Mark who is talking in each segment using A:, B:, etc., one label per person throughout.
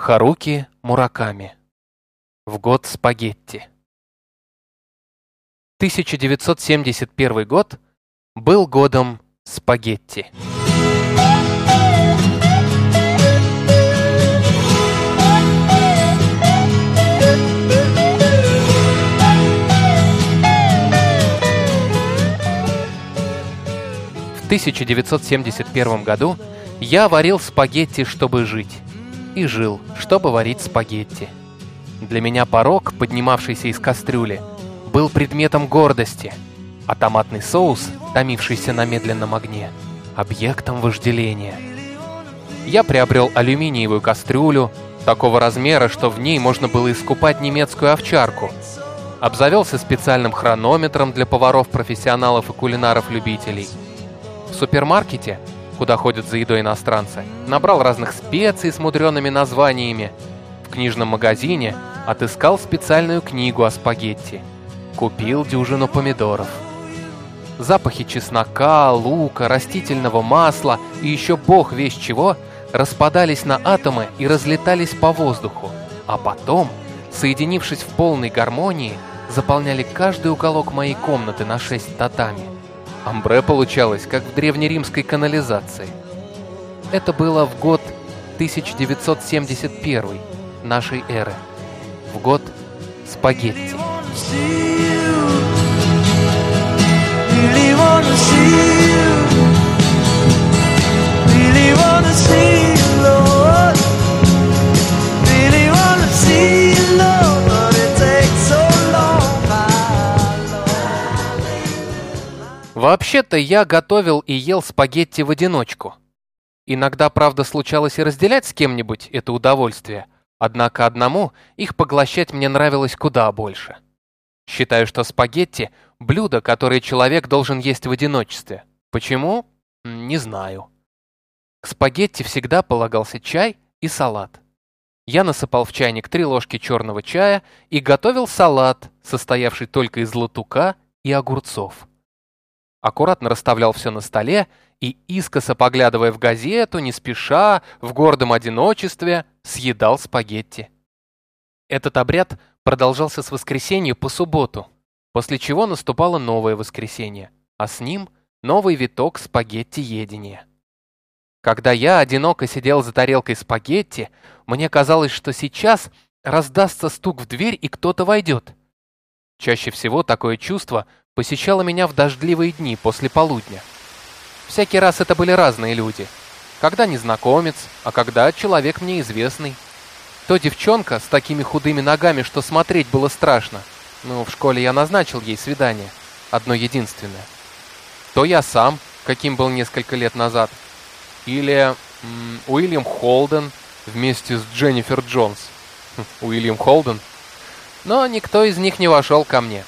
A: Харуки Мураками. В год спагетти. 1971 год был годом спагетти. В 1971 году я варил спагетти, чтобы жить. И жил, чтобы варить спагетти. Для меня порог, поднимавшийся из кастрюли, был предметом гордости, а томатный соус, томившийся на медленном огне, объектом вожделения. Я приобрел алюминиевую кастрюлю, такого размера, что в ней можно было искупать немецкую овчарку. Обзавелся специальным хронометром для поваров-профессионалов и кулинаров-любителей. В супермаркете, куда ходят за едой иностранцы, набрал разных специй с мудреными названиями. В книжном магазине отыскал специальную книгу о спагетти. Купил дюжину помидоров. Запахи чеснока, лука, растительного масла и еще бог весь чего распадались на атомы и разлетались по воздуху, а потом, соединившись в полной гармонии, заполняли каждый уголок моей комнаты на шесть татами. Амбре получалось, как в древнеримской канализации. Это было в год 1971 нашей эры. В год спагетти. Вообще-то я готовил и ел спагетти в одиночку. Иногда, правда, случалось и разделять с кем-нибудь это удовольствие, однако одному их поглощать мне нравилось куда больше. Считаю, что спагетти – блюдо, которое человек должен есть в одиночестве. Почему? Не знаю. К спагетти всегда полагался чай и салат. Я насыпал в чайник три ложки черного чая и готовил салат, состоявший только из латука и огурцов аккуратно расставлял все на столе и, искоса поглядывая в газету, не спеша, в гордом одиночестве, съедал спагетти. Этот обряд продолжался с воскресенья по субботу, после чего наступало новое воскресенье, а с ним новый виток спагетти-едения. Когда я одиноко сидел за тарелкой спагетти, мне казалось, что сейчас раздастся стук в дверь и кто-то войдет. Чаще всего такое чувство посещала меня в дождливые дни после полудня. Всякий раз это были разные люди. Когда незнакомец, а когда человек мне известный. То девчонка с такими худыми ногами, что смотреть было страшно. Ну, в школе я назначил ей свидание. Одно единственное. То я сам, каким был несколько лет назад. Или м, Уильям Холден вместе с Дженнифер Джонс. Хм, Уильям Холден. Но никто из них не вошел ко мне.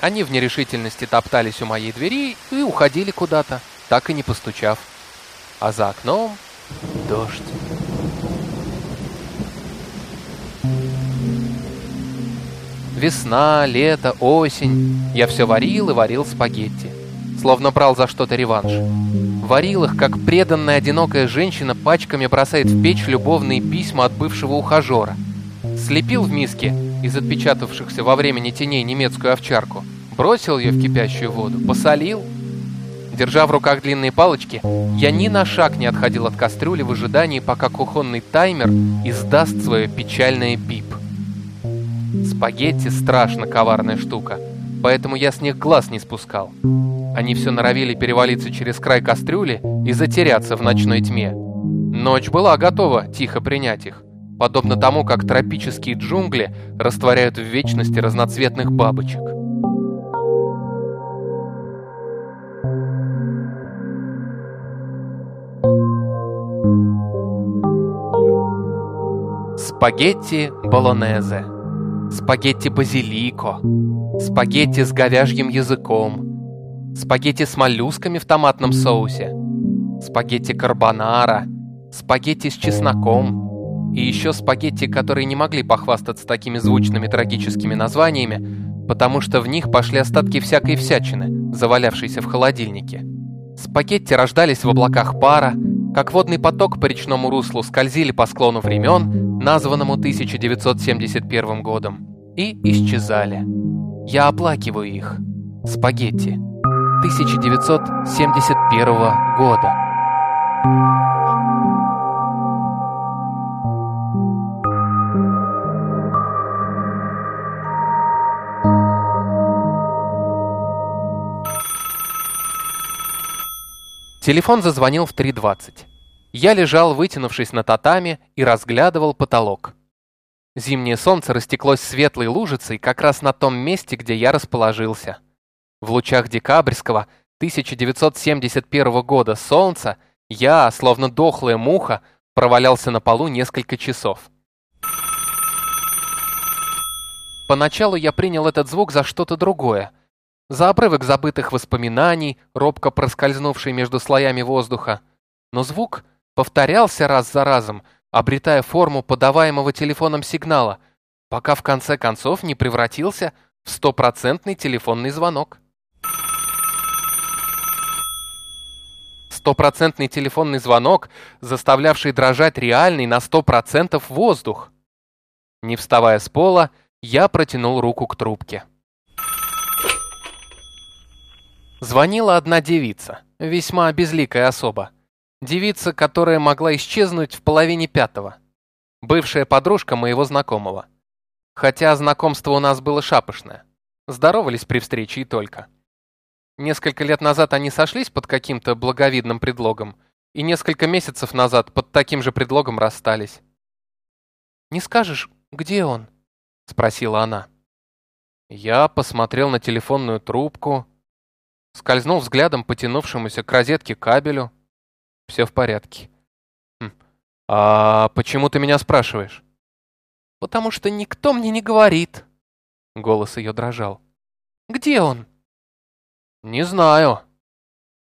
A: Они в нерешительности топтались у моей двери и уходили куда-то, так и не постучав. А за окном дождь. Весна, лето, осень. Я все варил и варил спагетти. Словно брал за что-то реванш. Варил их, как преданная одинокая женщина пачками бросает в печь любовные письма от бывшего ухажера. Слепил в миске из отпечатавшихся во времени теней немецкую овчарку бросил ее в кипящую воду, посолил. Держа в руках длинные палочки, я ни на шаг не отходил от кастрюли в ожидании, пока кухонный таймер издаст свое печальное бип. Спагетти страшно коварная штука, поэтому я с них глаз не спускал. Они все норовили перевалиться через край кастрюли и затеряться в ночной тьме. Ночь была готова тихо принять их, подобно тому, как тропические джунгли растворяют в вечности разноцветных бабочек. Спагетти болонезе, спагетти базилико, спагетти с говяжьим языком, спагетти с моллюсками в томатном соусе, спагетти карбонара, спагетти с чесноком и еще спагетти, которые не могли похвастаться такими звучными трагическими названиями, потому что в них пошли остатки всякой всячины, завалявшейся в холодильнике. Спагетти рождались в облаках пара, как водный поток по речному руслу скользили по склону времен, названному 1971 годом, и исчезали. Я оплакиваю их. Спагетти. 1971 года. Телефон зазвонил в 3.20. Я лежал, вытянувшись на татами, и разглядывал потолок. Зимнее солнце растеклось светлой лужицей как раз на том месте, где я расположился. В лучах декабрьского 1971 года солнца я, словно дохлая муха, провалялся на полу несколько часов. Поначалу я принял этот звук за что-то другое — за обрывок забытых воспоминаний, робко проскользнувший между слоями воздуха. Но звук повторялся раз за разом, обретая форму подаваемого телефоном сигнала, пока в конце концов не превратился в стопроцентный телефонный звонок. Стопроцентный телефонный звонок, заставлявший дрожать реальный на сто процентов воздух. Не вставая с пола, я протянул руку к трубке. Звонила одна девица, весьма безликая особа. Девица, которая могла исчезнуть в половине пятого. Бывшая подружка моего знакомого. Хотя знакомство у нас было шапошное. Здоровались при встрече и только. Несколько лет назад они сошлись под каким-то благовидным предлогом, и несколько месяцев назад под таким же предлогом расстались. «Не скажешь, где он?» — спросила она. Я посмотрел на телефонную трубку, Скользнул взглядом потянувшемуся к розетке кабелю. Все в порядке. Хм. «А почему ты меня спрашиваешь?» «Потому что никто мне не говорит». Голос ее дрожал. «Где он?» «Не знаю».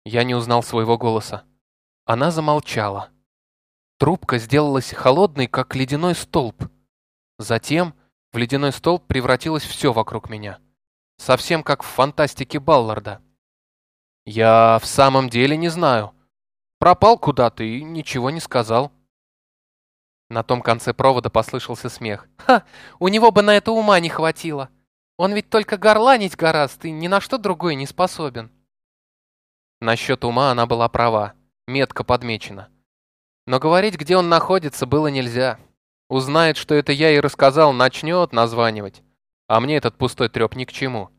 A: Я не узнал своего голоса. Она замолчала. Трубка сделалась холодной, как ледяной столб. Затем в ледяной столб превратилось все вокруг меня. Совсем как в фантастике Балларда. «Я в самом деле не знаю. Пропал куда-то и ничего не сказал». На том конце провода послышался смех. «Ха! У него бы на это ума не хватило. Он ведь только горланить гораст и ни на что другое не способен». Насчет ума она была права, метко подмечена. Но говорить, где он находится, было нельзя. Узнает, что это я и рассказал, начнет названивать. А мне этот пустой треп ни к чему.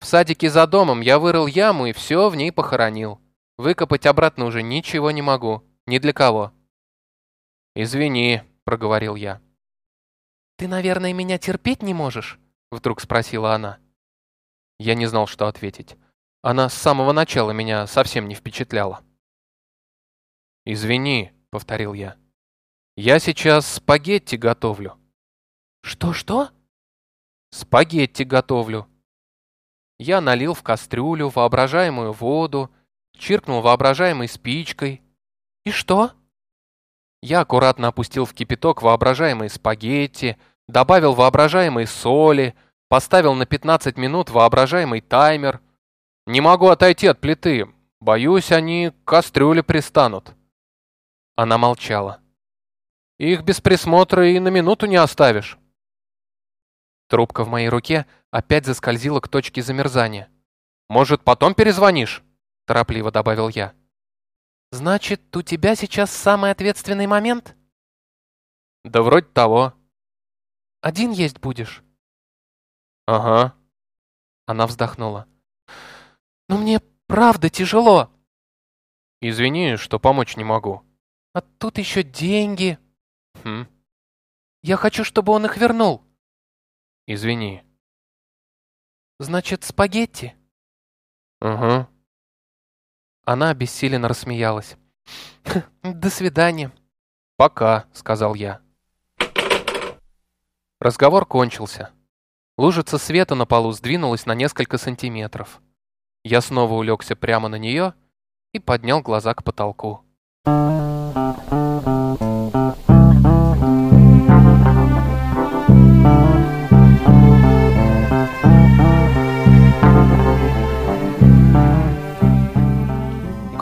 A: В садике за домом я вырыл яму и все в ней похоронил. Выкопать обратно уже ничего не могу. Ни для кого. «Извини», — проговорил я. «Ты, наверное, меня терпеть не можешь?» — вдруг спросила она. Я не знал, что ответить. Она с самого начала меня совсем не впечатляла. «Извини», — повторил я. «Я сейчас спагетти готовлю». «Что-что?» «Спагетти готовлю», я налил в кастрюлю воображаемую воду, чиркнул воображаемой спичкой. И что? Я аккуратно опустил в кипяток воображаемые спагетти, добавил воображаемые соли, поставил на 15 минут воображаемый таймер. Не могу отойти от плиты. Боюсь, они к кастрюле пристанут. Она молчала. Их без присмотра и на минуту не оставишь. Трубка в моей руке опять заскользила к точке замерзания. «Может, потом перезвонишь?» – торопливо добавил я. «Значит, у тебя сейчас самый ответственный момент?» «Да вроде того». «Один есть будешь?» «Ага». Она вздохнула. «Но мне правда тяжело». «Извини, что помочь не могу». «А тут еще деньги». «Хм». «Я хочу, чтобы он их вернул». «Извини». «Значит, спагетти?» «Угу». Она обессиленно рассмеялась. «До свидания». «Пока», — сказал я. Разговор кончился. Лужица света на полу сдвинулась на несколько сантиметров. Я снова улегся прямо на нее и поднял глаза к потолку.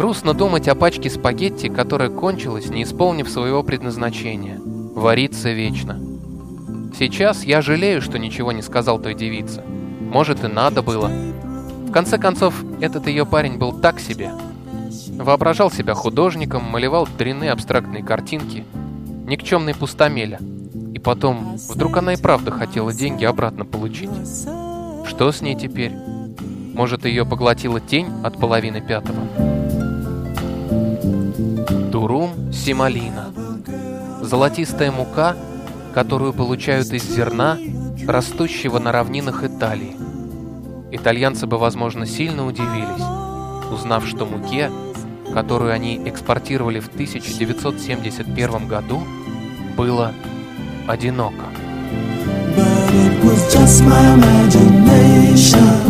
A: Грустно думать о пачке спагетти, которая кончилась, не исполнив своего предназначения. вариться вечно. Сейчас я жалею, что ничего не сказал той девице. Может, и надо было. В конце концов, этот ее парень был так себе. Воображал себя художником, малевал дрянные абстрактные картинки, никчемный пустомеля. И потом, вдруг она и правда хотела деньги обратно получить. Что с ней теперь? Может, ее поглотила тень от половины пятого? Дурум сималина. Золотистая мука, которую получают из зерна, растущего на равнинах Италии. Итальянцы бы, возможно, сильно удивились, узнав, что муке, которую они экспортировали в 1971 году, было одиноко. But it was just my imagination